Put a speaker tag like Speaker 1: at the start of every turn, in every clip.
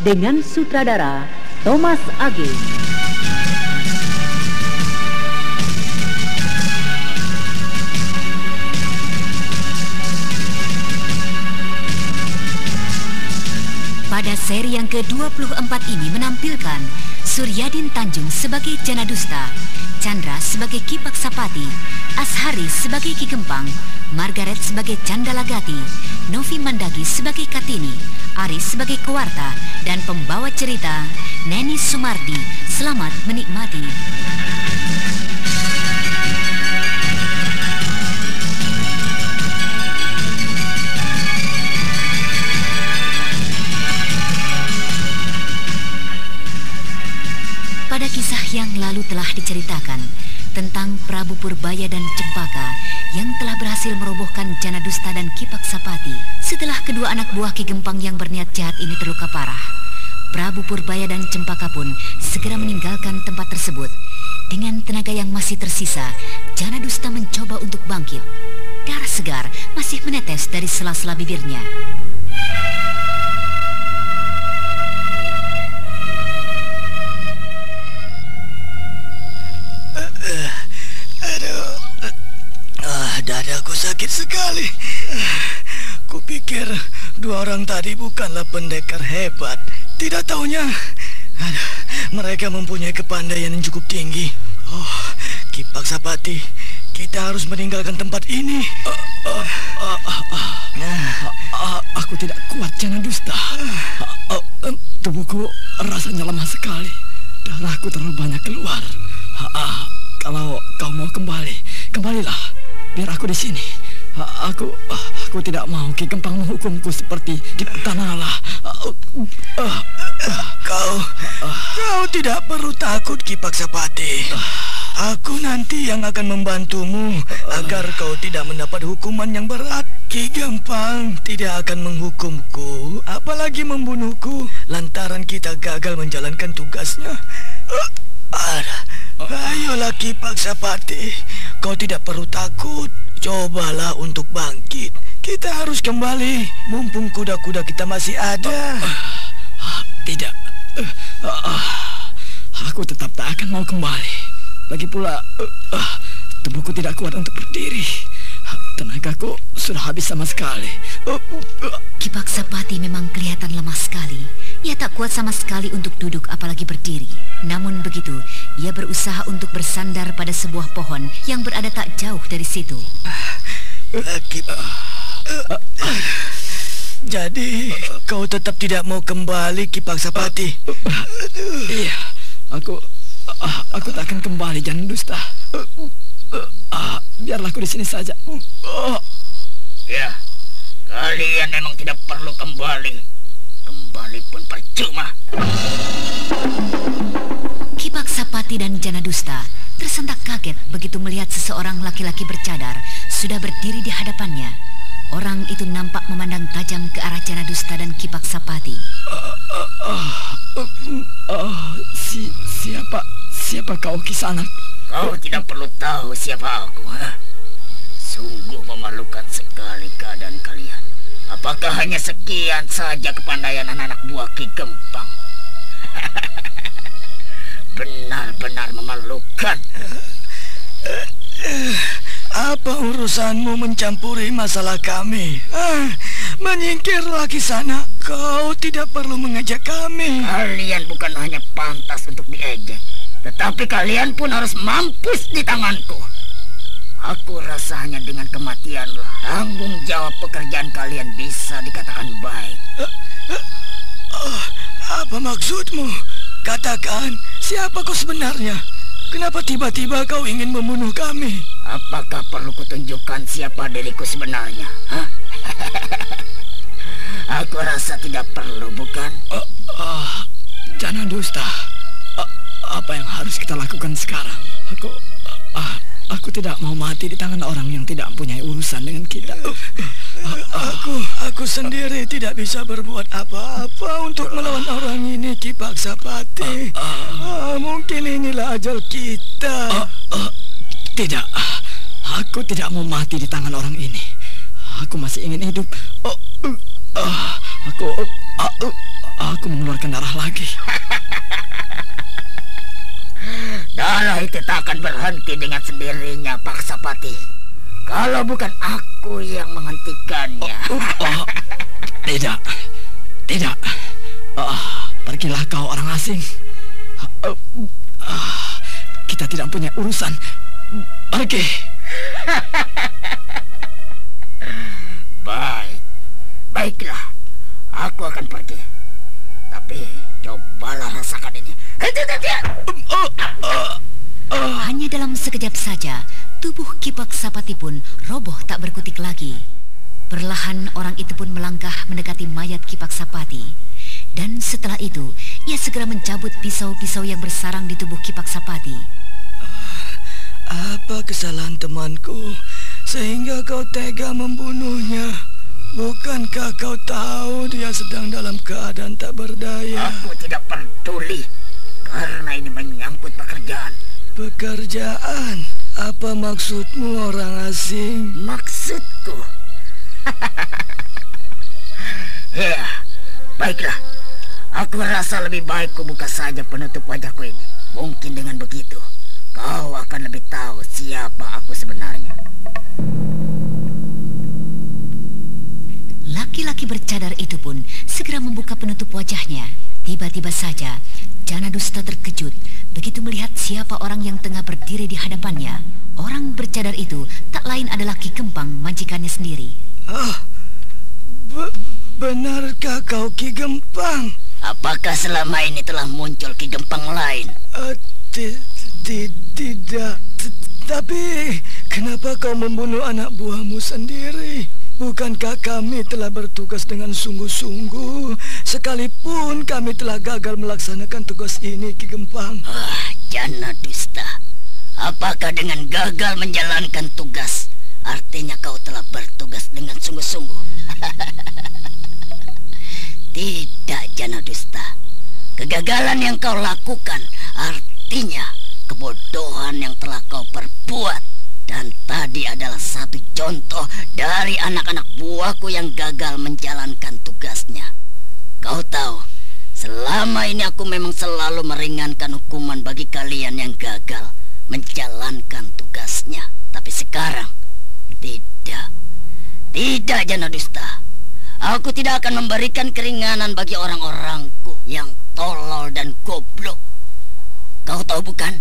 Speaker 1: dengan sutradara Thomas Age. Seri yang ke-24 ini menampilkan Suryadin Tanjung sebagai Jana Dusta, Chandra sebagai Kipak Sapati, Ashari sebagai Ki Gempang, Margaret sebagai Candalagati, Novi Mandagi sebagai Katini, Aris sebagai kewarta dan pembawa cerita Neni Sumardi. Selamat menikmati. Yang lalu telah diceritakan tentang Prabu Purbaya dan Cempaka yang telah berhasil merobohkan Jana Dusta dan Kipak Sapati. Setelah kedua anak buah Ki Gempang yang berniat jahat ini terluka parah, Prabu Purbaya dan Cempaka pun segera meninggalkan tempat tersebut. Dengan tenaga yang masih tersisa, Jana Dusta mencoba untuk bangkit. Darah segar masih menetes dari sela-sela bibirnya.
Speaker 2: Dadaku sakit sekali. Kupikir dua orang tadi bukanlah pendekar hebat. Tidak taunya, mereka mempunyai kepandaian yang cukup tinggi. Oh, Kipak Sapati, kita harus meninggalkan tempat ini. Uh,
Speaker 3: aku tidak kuat, jangan dusta. Uh, uh, tubuhku rasanya lemah sekali. Darahku terlalu banyak keluar. Kalau kau mau kembali, kembalilah biar aku di sini. Aku aku tidak mau Ki Gempang menghukumku seperti di Tanala.
Speaker 2: Kau kau tidak perlu takut Ki Paksapati. Aku nanti yang akan membantumu agar kau tidak mendapat hukuman yang berat. Ki Gempang tidak akan menghukumku, apalagi membunuhku lantaran kita gagal menjalankan tugasnya. Ayolah Ki Paksapati, kau tidak perlu takut. Cobalah untuk bangkit. Kita harus kembali, mumpung kuda-kuda kita masih ada.
Speaker 3: Tidak, aku tetap tak akan mau kembali. Lagi pula, tubuhku tidak kuat untuk berdiri. Tenagaku sudah habis sama sekali.
Speaker 1: Kipak Sapati memang kelihatan lemah sekali. Ia tak kuat sama sekali untuk duduk apalagi berdiri. Namun begitu, ia berusaha untuk bersandar pada sebuah pohon yang berada tak jauh dari situ.
Speaker 2: Jadi, kau tetap tidak mau kembali Kipak Sapati?
Speaker 3: Iya, aku aku tak akan kembali, jangan dusta. Uh, biarlah aku di sini saja. Uh.
Speaker 4: Ya, kalian memang tidak perlu kembali. Kembali pun percuma.
Speaker 1: Kibak Sapati dan Jana Dusta tersentak kaget begitu melihat seseorang laki-laki bercadar sudah berdiri di hadapannya. Orang itu nampak memandang tajam ke arah Jana Dusta dan Kipak Sapati. Uh, uh, uh,
Speaker 3: uh, uh, si, siapa siapa kau kisanak?
Speaker 4: Kau tidak perlu tahu siapa aku, ha? Sungguh memalukan sekali keadaan kalian. Apakah hanya sekian saja kepandaian anak-anak buah Ki Gempang? Benar-benar memalukan.
Speaker 2: Apa urusanmu mencampuri masalah kami? Ah, menyingkirlah ke sana. Kau tidak perlu mengajak kami.
Speaker 4: Kalian bukan hanya pantas untuk diejek, tetapi kalian pun harus mampus di tanganku. Aku rasa hanya dengan kematianlah tanggung jawab pekerjaan kalian bisa dikatakan baik. Uh, uh,
Speaker 2: uh, apa maksudmu? Katakan, siapa kau sebenarnya? Kenapa tiba-tiba kau ingin membunuh kami?
Speaker 4: Apakah perlu kutunjukkan siapa diriku sebenarnya? Hah? Aku rasa tidak perlu, bukan? Uh,
Speaker 3: uh, jangan dusta. Uh, apa yang harus kita lakukan sekarang? Aku, uh, aku tidak mau mati di tangan orang yang tidak mempunyai urusan dengan kita.
Speaker 2: Aku, aku sendiri tidak bisa berbuat apa-apa untuk melawan orang ini, Ki Paksapati. Uh, uh, mungkin inilah ajal kita.
Speaker 3: Tidak, aku tidak mau mati di tangan orang ini. Aku masih ingin hidup. Uh, uh, aku, uh, uh, aku mengeluarkan darah lagi.
Speaker 4: darah itu tak akan berhenti dengan sendirinya, Paksapati. Kalau bukan aku yang menghentikannya. Oh, oh,
Speaker 3: tidak, tidak. Oh, pergilah kau orang asing. Oh, oh, kita tidak punya urusan. Pergi.
Speaker 4: Baik, baiklah. Aku akan pergi. Tapi cobalah rasakan ini.
Speaker 1: Hanya dalam sekejap saja, Tubuh Kipak Sapati pun roboh tak berkutik lagi. Perlahan orang itu pun melangkah mendekati mayat Kipak Sapati. Dan setelah itu, ia segera mencabut pisau-pisau yang bersarang di tubuh Kipak Sapati.
Speaker 2: Ah, apa kesalahan temanku sehingga kau tega membunuhnya? Bukankah kau tahu dia sedang dalam keadaan tak berdaya?
Speaker 4: Aku tidak peduli karena ini menyangkut pekerjaan.
Speaker 2: Pekerjaan? Apa maksudmu orang asing?
Speaker 4: Maksudku? ya, baiklah. Aku rasa lebih baik kubuka saja penutup wajahku ini. Mungkin dengan begitu, kau akan lebih tahu siapa aku sebenarnya.
Speaker 1: Bercadar itu pun segera membuka penutup wajahnya. Tiba-tiba saja, Jana Dusta terkejut begitu melihat siapa orang yang tengah berdiri di hadapannya. Orang bercadar itu tak lain adalah Ki Gempang, majikannya sendiri.
Speaker 2: Ah, be benarkah kau Ki Gempang?
Speaker 4: Apakah selama ini telah muncul Ki Gempang lain? Uh,
Speaker 2: tidak. Tapi kenapa kau membunuh anak buahmu sendiri? Bukankah kami telah bertugas dengan sungguh-sungguh? Sekalipun kami telah gagal melaksanakan tugas ini Ki Gempang.
Speaker 4: Ah, jana dusta. Apakah dengan gagal menjalankan tugas Artinya kau telah bertugas dengan sungguh-sungguh? Tidak jana dusta. Kegagalan yang kau lakukan Artinya kebodohan yang telah kau perbuat dan tadi adalah satu contoh dari anak-anak buahku yang gagal menjalankan tugasnya. Kau tahu, selama ini aku memang selalu meringankan hukuman bagi kalian yang gagal menjalankan tugasnya. Tapi sekarang, tidak. Tidak, Jana Dusta. Aku tidak akan memberikan keringanan bagi orang-orangku yang tolol dan goblok. Kau tahu bukan?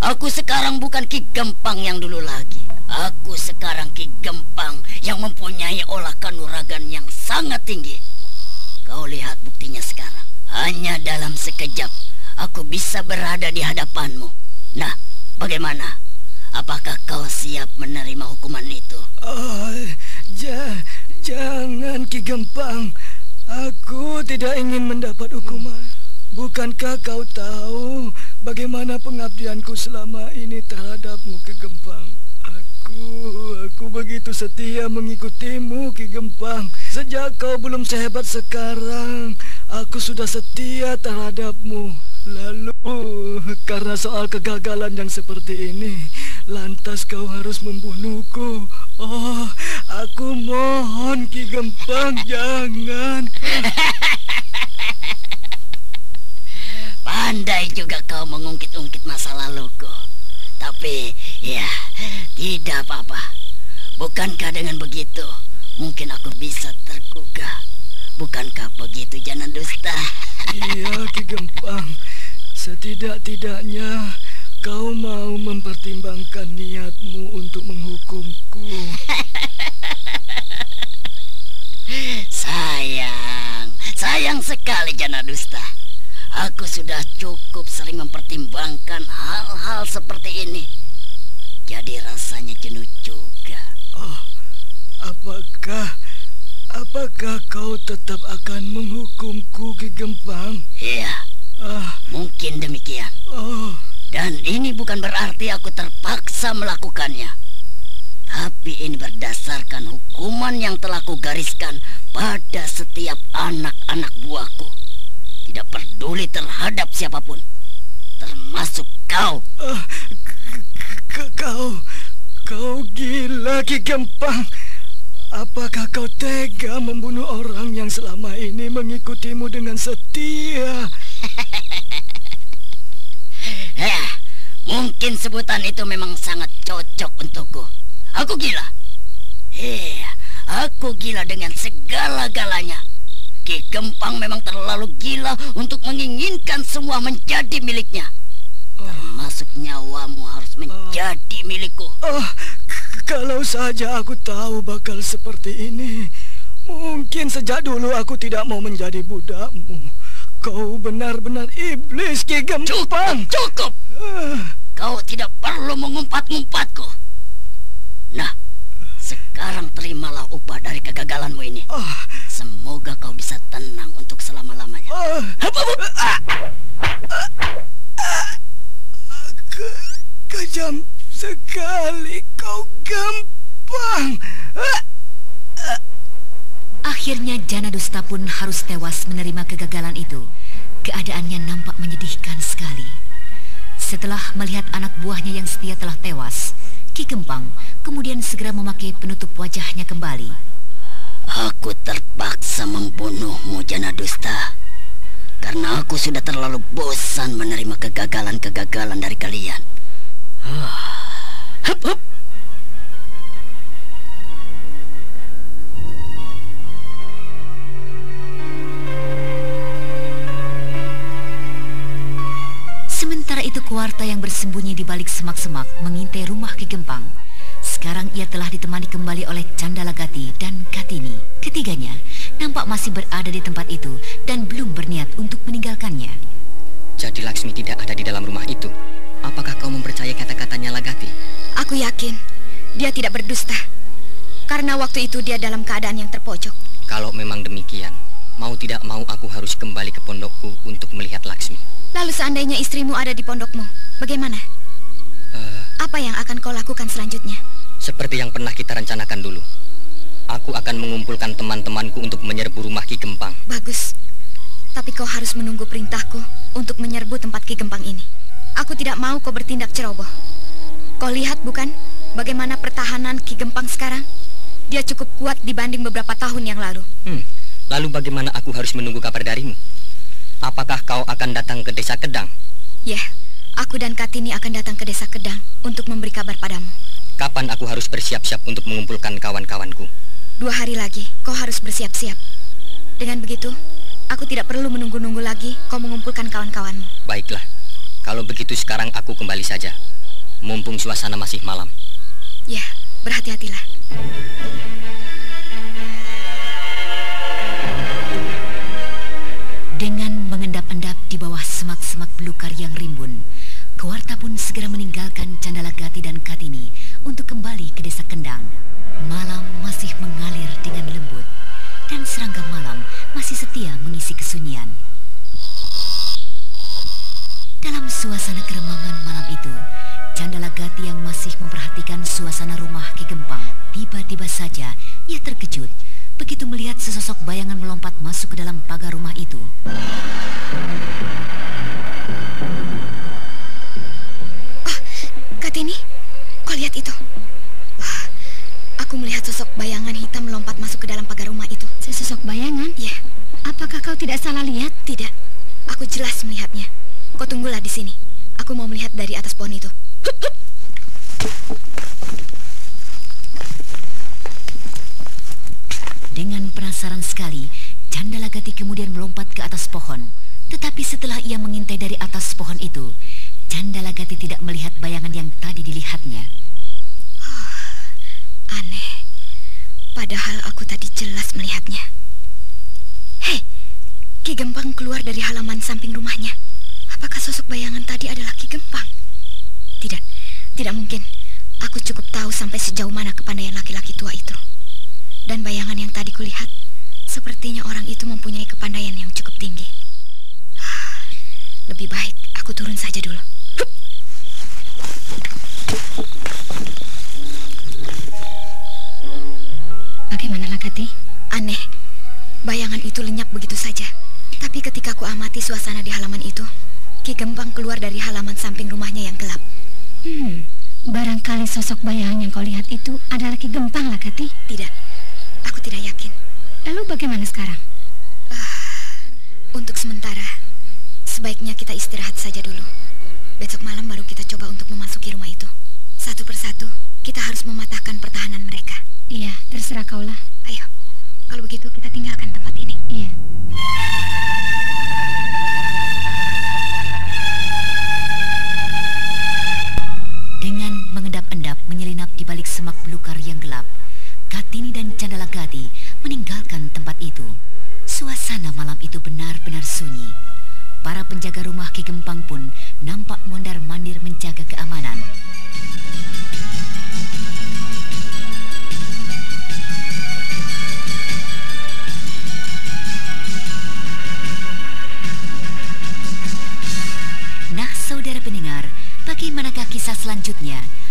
Speaker 4: Aku sekarang bukan Ki Gempang yang dulu lagi. Aku sekarang Ki Gempang yang mempunyai olah kanuragan yang sangat tinggi. Kau lihat buktinya sekarang. Hanya dalam sekejap aku bisa berada di hadapanmu. Nah, bagaimana? Apakah kau siap menerima hukuman itu?
Speaker 2: Oh, ja, jangan Ki Gempang. Aku tidak ingin mendapat hukuman. Bukankah kau tahu bagaimana pengabdianku selama ini terhadapmu Ki Gempang? Aku, aku begitu setia mengikutimu Ki Gempang. Sejak kau belum sehebat sekarang, aku sudah setia terhadapmu. Lalu, karena soal kegagalan yang seperti ini, lantas kau harus membunuhku. Oh, aku mohon Ki Gempang, jangan.
Speaker 4: Pandai juga kau mengungkit-ungkit masa laluku. Tapi, ya, tidak apa-apa. Bukankah dengan begitu, mungkin aku bisa tergugah. Bukankah begitu, Jana Dusta?
Speaker 2: iya, Ki Gempang. Setidak-tidaknya kau mau mempertimbangkan niatmu untuk menghukumku.
Speaker 4: sayang, sayang sekali Jana Dusta. Aku sudah cukup sering mempertimbangkan hal-hal seperti ini. Jadi rasanya jenuh juga.
Speaker 2: Oh, apakah apakah kau tetap akan menghukumku Ki Gempang?
Speaker 4: Iya. Ah, mungkin demikian. Oh. Dan ini bukan berarti aku terpaksa melakukannya. Tapi ini berdasarkan hukuman yang telah kugariskan pada setiap anak-anak buahku. Tidak peduli terhadap siapa pun. Termasuk kau. Uh,
Speaker 2: kau, kau gila Ki Gempang. Apakah kau tega membunuh orang yang selama ini mengikutimu dengan setia?
Speaker 4: ya, mungkin sebutan itu memang sangat cocok untukku. Aku gila. Iya, aku gila dengan segala-galanya. Ki Gempang memang terlalu gila untuk menginginkan semua menjadi miliknya. Termasuk nyawamu harus menjadi milikku.
Speaker 2: Oh, kalau saja aku tahu bakal seperti ini, mungkin sejak dulu aku tidak mau menjadi budakmu. Kau benar-benar iblis, Ki Gempang.
Speaker 4: Cukup, cukup. Uh. Kau tidak perlu mengumpat-ngumpatku. Nah, sekarang terimalah upah dari kegagalanmu ini. Oh. Semoga kau bisa tenang untuk selama-lamanya. Uh,
Speaker 2: Ke, kejam sekali kau gampang.
Speaker 1: Akhirnya Jana Dusta pun harus tewas menerima kegagalan itu. Keadaannya nampak menyedihkan sekali. Setelah melihat anak buahnya yang setia telah tewas, Ki Gempang kemudian segera memakai penutup wajahnya kembali.
Speaker 4: Aku terpaksa membunuhmu, Jana Dusta. Karena aku sudah terlalu bosan menerima kegagalan-kegagalan dari kalian. Hup, hup.
Speaker 1: Kuarta yang bersembunyi di balik semak-semak mengintai rumah Ki Gempang. Sekarang ia telah ditemani kembali oleh Candalagati dan Katini. Ketiganya nampak masih berada di tempat itu dan belum berniat untuk meninggalkannya.
Speaker 5: Jadi Laksmi tidak ada di dalam rumah itu. Apakah kau mempercayai kata-katanya Lagati?
Speaker 6: Aku yakin dia tidak berdusta. Karena waktu itu dia dalam keadaan yang terpojok.
Speaker 5: Kalau memang demikian, mau tidak mau aku harus kembali ke pondokku untuk melihat Laksmi.
Speaker 6: Lalu seandainya istrimu ada di pondokmu, bagaimana? Uh, Apa yang akan kau lakukan selanjutnya?
Speaker 5: Seperti yang pernah kita rencanakan dulu. Aku akan mengumpulkan teman-temanku untuk menyerbu rumah Ki Gempang.
Speaker 6: Bagus. Tapi kau harus menunggu perintahku untuk menyerbu tempat Ki Gempang ini. Aku tidak mau kau bertindak ceroboh. Kau lihat bukan bagaimana pertahanan Ki Gempang sekarang? Dia cukup kuat dibanding beberapa tahun yang lalu.
Speaker 5: Hmm. Lalu bagaimana aku harus menunggu kabar darimu? Apakah kau akan datang ke desa Kedang?
Speaker 6: Ya, aku dan Katini akan datang ke desa Kedang untuk memberi kabar padamu.
Speaker 5: Kapan aku harus bersiap-siap untuk mengumpulkan kawan-kawanku?
Speaker 6: Dua hari lagi, kau harus bersiap-siap. Dengan begitu, aku tidak perlu menunggu-nunggu lagi kau mengumpulkan kawan-kawanmu.
Speaker 5: Baiklah, kalau begitu sekarang aku kembali saja. Mumpung suasana masih malam.
Speaker 6: Ya, berhati-hatilah.
Speaker 1: Bawah semak-semak belukar yang rimbun, Kewarta pun segera meninggalkan Candalagati dan Katini untuk kembali ke desa Kendang. Malam masih mengalir dengan lembut dan serangga malam masih setia mengisi kesunyian. Dalam suasana keremangan malam itu, Candalagati yang masih memperhatikan suasana rumah Ki Gempang, tiba-tiba saja ia terkejut begitu melihat sesosok bayangan melompat masuk ke dalam pagar rumah itu.
Speaker 6: Kartini, kau lihat itu? Aku melihat sosok bayangan hitam melompat masuk ke dalam pagar rumah itu.
Speaker 1: Sesosok bayangan?
Speaker 6: Ya.
Speaker 1: Apakah kau tidak salah lihat?
Speaker 6: Tidak. Aku jelas melihatnya. Kau tunggulah di sini. Aku mau melihat dari atas pohon itu. Hup.
Speaker 1: penasaran sekali, Candalagati kemudian melompat ke atas pohon. Tetapi setelah ia mengintai dari atas pohon itu, Candalagati tidak melihat bayangan yang tadi dilihatnya.
Speaker 6: Oh, aneh. Padahal aku tadi jelas melihatnya. Hei, Ki Gempang keluar dari halaman samping rumahnya. Apakah sosok bayangan tadi adalah Ki Gempang? Tidak, tidak mungkin. Aku cukup tahu sampai sejauh mana kepandaian laki-laki tua itu. Dan bayangan yang tadi kulihat, sepertinya orang itu mempunyai kepandaian yang cukup tinggi. Lebih baik aku turun saja dulu.
Speaker 7: Bagaimana Lakati?
Speaker 6: Aneh, bayangan itu lenyap begitu saja. Tapi ketika ku amati suasana di halaman itu, Ki Gempang keluar dari halaman samping rumahnya yang gelap.
Speaker 7: Hmm, Barangkali sosok bayangan yang kau lihat itu adalah Ki Gempang, Lakati.
Speaker 6: Tidak, aku tidak yakin.
Speaker 7: Lalu bagaimana sekarang?
Speaker 6: Uh, untuk sementara, sebaiknya kita istirahat saja dulu. Besok malam baru kita coba untuk memasuki rumah itu. Satu persatu, kita harus mematahkan pertahanan mereka.
Speaker 7: Iya, terserah kaulah.
Speaker 6: Ayo, kalau begitu kita tinggalkan tempat ini.
Speaker 7: Iya.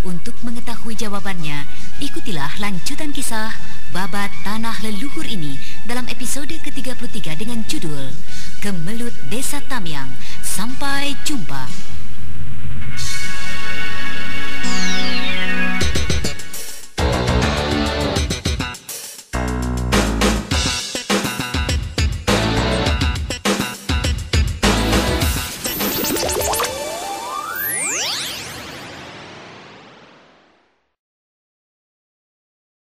Speaker 1: Untuk mengetahui jawabannya, ikutilah lanjutan kisah Babat Tanah Leluhur ini dalam episode ke-33 dengan judul Kemelut Desa Tamyang. Sampai jumpa.